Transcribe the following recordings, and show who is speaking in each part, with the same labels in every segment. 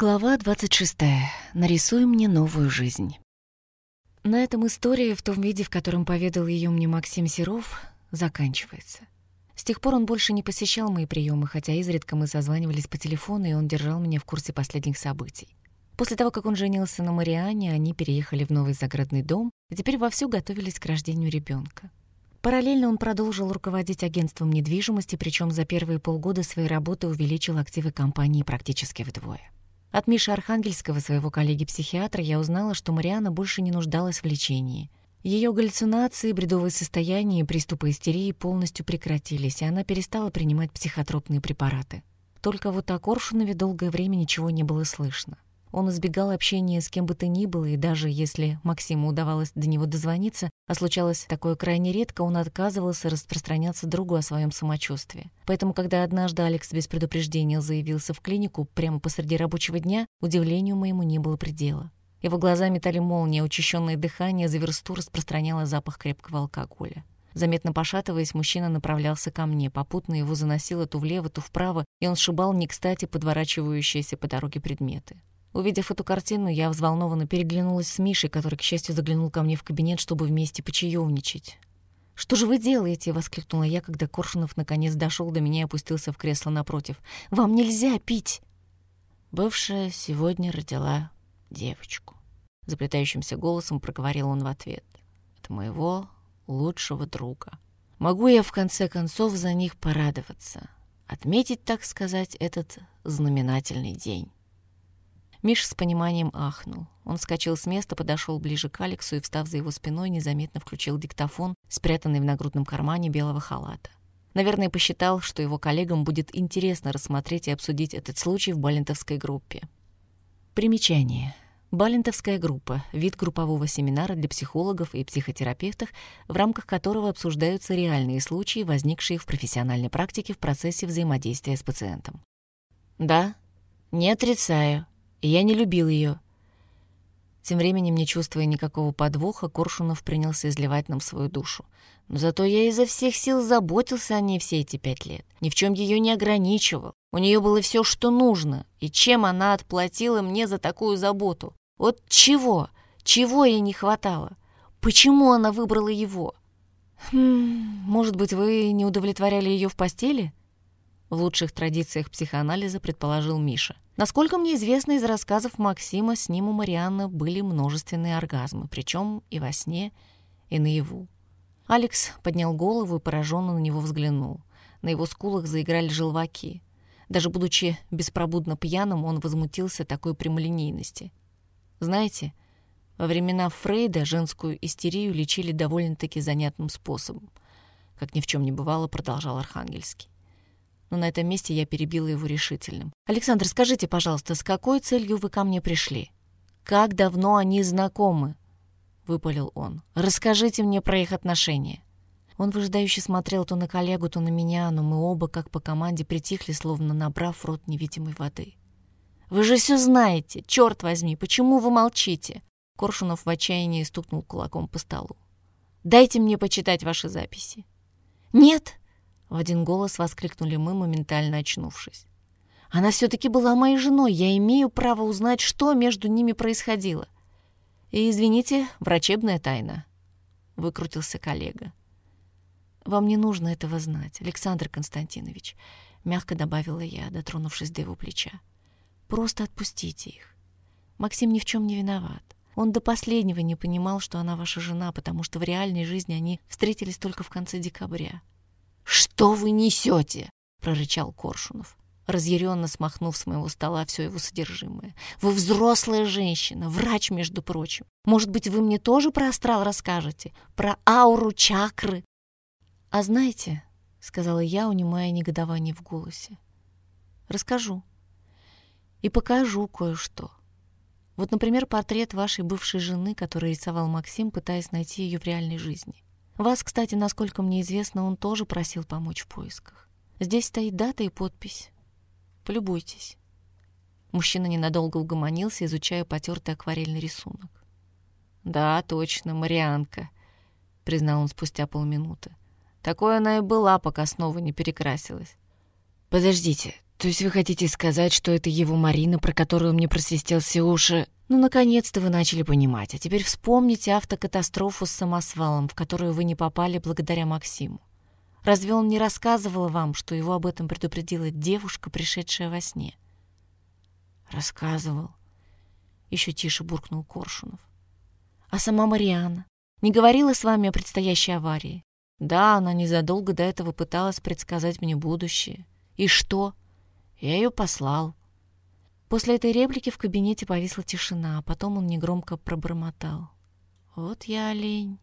Speaker 1: Глава 26. Нарисуй мне новую жизнь. На этом история, в том виде, в котором поведал ее мне Максим Серов, заканчивается. С тех пор он больше не посещал мои приемы, хотя изредка мы созванивались по телефону, и он держал меня в курсе последних событий. После того, как он женился на Мариане, они переехали в новый загородный дом и теперь вовсю готовились к рождению ребенка. Параллельно он продолжил руководить агентством недвижимости, причем за первые полгода своей работы увеличил активы компании практически вдвое. От Миши Архангельского, своего коллеги-психиатра, я узнала, что Мариана больше не нуждалась в лечении. Ее галлюцинации, бредовые состояния и приступы истерии полностью прекратились, и она перестала принимать психотропные препараты. Только вот о Коршунове долгое время ничего не было слышно. Он избегал общения с кем бы то ни было, и даже если Максиму удавалось до него дозвониться, а случалось такое крайне редко, он отказывался распространяться другу о своем самочувствии. Поэтому, когда однажды Алекс без предупреждения заявился в клинику прямо посреди рабочего дня, удивлению моему не было предела. Его глаза метали молнии, учащенное дыхание за версту распространяло запах крепкого алкоголя. Заметно пошатываясь, мужчина направлялся ко мне. Попутно его заносило то влево, то вправо, и он сшибал не кстати подворачивающиеся по дороге предметы. Увидев эту картину, я взволнованно переглянулась с Мишей, который, к счастью, заглянул ко мне в кабинет, чтобы вместе почаевничать. «Что же вы делаете?» — воскликнула я, когда Коршунов наконец дошел до меня и опустился в кресло напротив. «Вам нельзя пить!»
Speaker 2: Бывшая сегодня родила девочку. Заплетающимся голосом проговорил он в ответ. «Это моего лучшего друга. Могу я, в конце концов, за них порадоваться, отметить, так сказать, этот знаменательный день».
Speaker 1: Миш с пониманием ахнул. Он вскочил с места, подошел ближе к Алексу и, встав за его спиной, незаметно включил диктофон, спрятанный в нагрудном кармане белого халата. Наверное, посчитал, что его коллегам будет интересно рассмотреть и обсудить этот случай в Балентовской группе. Примечание. Балентовская группа — вид группового семинара для психологов и психотерапевтов, в рамках которого обсуждаются реальные случаи, возникшие в профессиональной практике в процессе взаимодействия с пациентом.
Speaker 2: «Да, не отрицаю», я не любил ее.
Speaker 1: Тем временем, не чувствуя никакого подвоха, Коршунов принялся изливать нам свою душу.
Speaker 2: Но зато я изо всех сил заботился о ней все эти пять лет. Ни в чем ее не ограничивал. У нее было все, что нужно. И чем она отплатила мне за такую заботу? Вот чего? Чего ей не хватало? Почему она выбрала его?
Speaker 1: Хм, может быть, вы не удовлетворяли ее в постели? В лучших традициях психоанализа предположил Миша. Насколько мне известно из рассказов Максима, с ним у Марианны были множественные оргазмы, причем и во сне, и наяву. Алекс поднял голову и пораженно на него взглянул. На его скулах заиграли желваки. Даже будучи беспробудно пьяным, он возмутился такой прямолинейности. Знаете, во времена Фрейда женскую истерию лечили довольно-таки занятным способом. Как ни в чем не бывало, продолжал Архангельский но на этом месте я перебила его решительным. «Александр, скажите, пожалуйста, с какой целью вы ко мне пришли? Как давно они знакомы?» — выпалил он. «Расскажите мне про их отношения». Он выжидающе смотрел то на коллегу, то на меня, но мы оба, как по команде, притихли, словно набрав рот невидимой воды. «Вы же все знаете! Черт возьми, почему вы молчите?» Коршунов в отчаянии стукнул кулаком по столу. «Дайте мне почитать ваши записи». «Нет!» В один голос воскликнули мы, моментально очнувшись. Она все-таки была моей женой, я имею право узнать, что между ними происходило. И, извините, врачебная тайна. Выкрутился коллега. Вам не нужно этого знать, Александр Константинович, мягко добавила я, дотронувшись до его плеча. Просто отпустите их. Максим ни в чем не виноват. Он до последнего не понимал, что она ваша жена, потому что в реальной жизни они встретились только в конце декабря.
Speaker 2: «Что вы несете?» — прорычал Коршунов,
Speaker 1: разъяренно смахнув с моего стола все его содержимое. «Вы взрослая женщина, врач, между прочим. Может быть, вы мне тоже про астрал расскажете? Про ауру, чакры?» «А знаете, — сказала я, унимая негодование в голосе, — расскажу и покажу кое-что. Вот, например, портрет вашей бывшей жены, который рисовал Максим, пытаясь найти ее в реальной жизни. Вас, кстати, насколько мне известно, он тоже просил помочь в поисках. Здесь стоит дата и подпись. Полюбуйтесь. Мужчина ненадолго угомонился, изучая потертый акварельный рисунок.
Speaker 2: «Да, точно, Марианка», — признал он спустя полминуты. «Такой она и была, пока снова не перекрасилась». «Подождите, То есть вы хотите сказать, что это его Марина, про которую мне просвистел все уши? Ну, наконец-то вы начали понимать. А теперь вспомните автокатастрофу с самосвалом, в которую вы не попали благодаря Максиму. Разве он не рассказывал вам, что его об этом предупредила девушка, пришедшая во сне? Рассказывал. Еще тише буркнул Коршунов. А сама Марианна не говорила с вами о предстоящей аварии? Да, она незадолго до этого пыталась предсказать мне будущее. И что? Я ее послал. После этой реплики в кабинете повисла тишина, а потом он негромко пробормотал. «Вот я олень».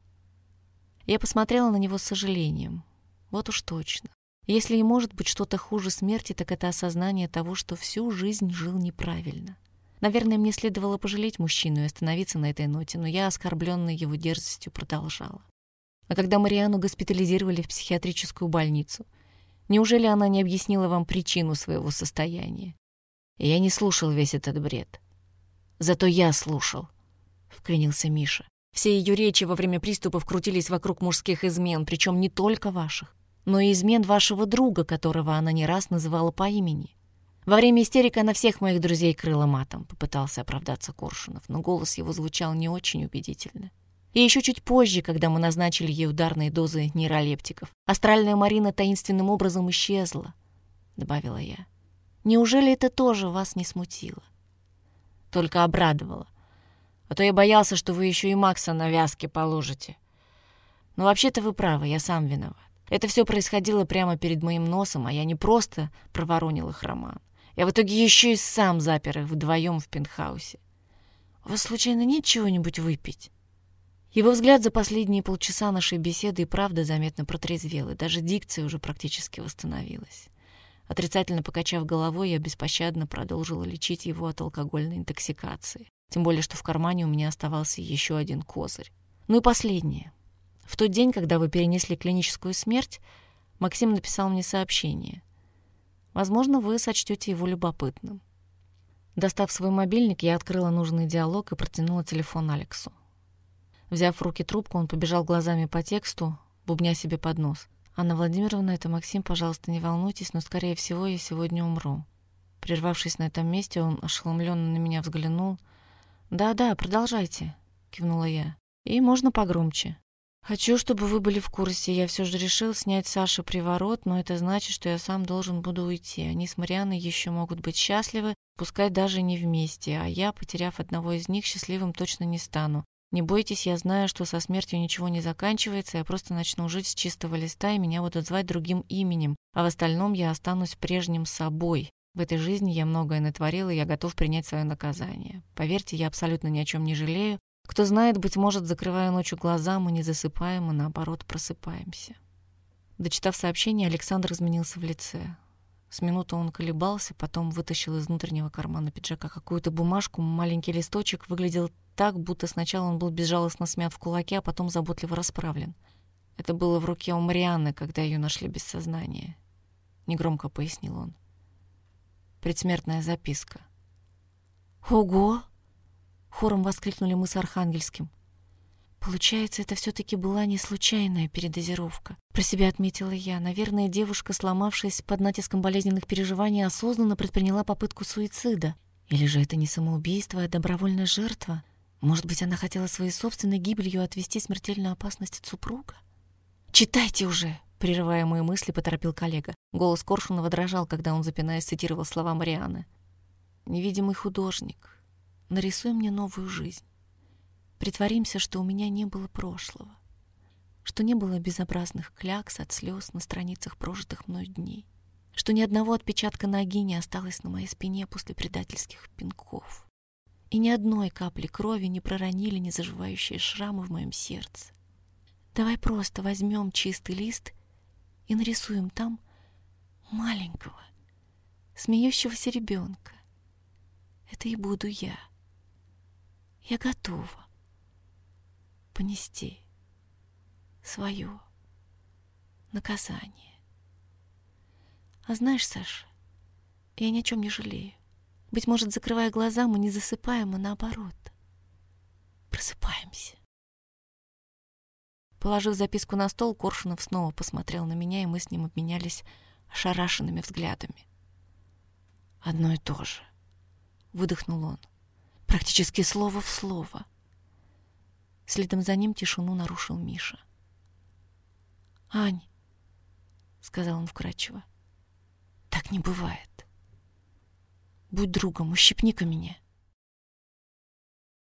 Speaker 2: Я посмотрела на него с сожалением. Вот уж точно. Если и может быть что-то хуже смерти, так это осознание того, что всю жизнь жил неправильно. Наверное, мне следовало пожалеть мужчину и остановиться на этой ноте, но я, оскорбленная его дерзостью, продолжала. А когда Мариану госпитализировали в психиатрическую больницу, неужели она не объяснила вам причину своего состояния? Я не слушал весь этот бред. Зато я слушал, — вклинился Миша. Все ее речи во время приступов крутились вокруг мужских измен, причем не только ваших, но и измен вашего друга, которого она не раз называла по имени. Во время истерики она всех моих друзей крыла матом, попытался оправдаться Коршунов, но голос его звучал не очень убедительно. И еще чуть позже, когда мы назначили ей ударные дозы нейролептиков, астральная Марина таинственным образом исчезла, — добавила я. Неужели это тоже вас не смутило? Только обрадовало. А то я боялся, что вы еще и Макса на вязке положите. Но вообще-то вы правы, я сам виноват. Это все происходило прямо перед моим носом, а я не просто проворонил их роман. Я в итоге еще и сам запер их вдвоем в пентхаусе. У вас случайно нет чего-нибудь выпить? Его взгляд за последние полчаса нашей беседы и правда заметно протрезвел, и даже дикция уже практически восстановилась. Отрицательно покачав головой, я беспощадно продолжила лечить его от алкогольной интоксикации. Тем более, что в кармане у меня оставался еще один козырь. Ну и последнее. В тот день, когда вы перенесли клиническую смерть, Максим написал мне сообщение. Возможно, вы сочтете его любопытным. Достав свой мобильник, я открыла нужный диалог и протянула телефон Алексу. Взяв в руки трубку, он побежал глазами по тексту, бубня себе под нос. «Анна Владимировна, это Максим, пожалуйста, не волнуйтесь, но, скорее всего, я сегодня умру». Прервавшись на этом месте, он ошеломленно на меня взглянул. «Да-да, продолжайте», — кивнула я. «И можно погромче». «Хочу, чтобы вы были в курсе. Я все же решил снять Саше приворот, но это значит, что я сам должен буду уйти. Они с Марианой еще могут быть счастливы, пускай даже не вместе, а я, потеряв одного из них, счастливым точно не стану. Не бойтесь, я знаю, что со смертью ничего не заканчивается, я просто начну жить с чистого листа, и меня будут звать другим именем, а в остальном я останусь прежним собой. В этой жизни я многое натворил, и я готов принять свое наказание. Поверьте, я абсолютно ни о чем не жалею. Кто знает, быть может, закрывая ночью глаза, мы не засыпаем, и наоборот просыпаемся. Дочитав сообщение, Александр изменился в лице. С минуты он колебался, потом вытащил из внутреннего кармана пиджака какую-то бумажку, маленький листочек, выглядел так, будто сначала он был безжалостно смят в кулаке, а потом заботливо расправлен. Это было в руке у Марианны, когда ее нашли без сознания. Негромко пояснил он. Предсмертная записка. «Ого!» — хором воскликнули мы с Архангельским. Получается, это все-таки была не случайная передозировка. Про себя отметила я. Наверное, девушка, сломавшись под натиском болезненных переживаний, осознанно предприняла попытку суицида. Или же это не самоубийство, а добровольная жертва — может быть, она хотела своей собственной гибелью отвести смертельную опасность от супруга? «Читайте уже!» — прерывая мои мысли, поторопил коллега. Голос Коршунова дрожал, когда он, запинаясь, цитировал слова Марианы. «Невидимый художник, нарисуй мне новую жизнь. Притворимся, что у меня не было прошлого, что не было безобразных клякс от слез на страницах прожитых мной дней, что ни одного отпечатка ноги не осталось на моей спине после предательских пинков и ни одной капли крови не проронили незаживающие шрамы в моем сердце. Давай просто возьмем чистый лист и нарисуем там маленького, смеющегося ребенка. Это и буду я. Я готова понести свое наказание. А знаешь, Саша, я ни о чем не жалею. Быть может, закрывая глаза, мы не засыпаем, а наоборот. Просыпаемся. Положив записку на стол, Коршунов снова посмотрел на меня, и мы с ним обменялись ошарашенными взглядами. одно и то же. Выдохнул он. Практически слово в слово. Следом за ним тишину нарушил Миша. «Ань», — сказал он вкрадчиво, — «так не бывает. Будь другом, ущипни-ка меня».